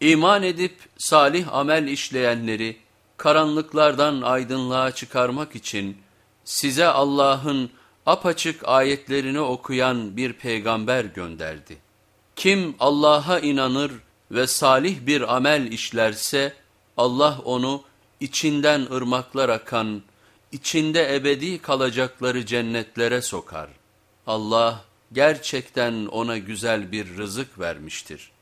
İman edip salih amel işleyenleri karanlıklardan aydınlığa çıkarmak için size Allah'ın apaçık ayetlerini okuyan bir peygamber gönderdi. Kim Allah'a inanır ve salih bir amel işlerse Allah onu içinden ırmaklar akan, içinde ebedi kalacakları cennetlere sokar. Allah gerçekten ona güzel bir rızık vermiştir.''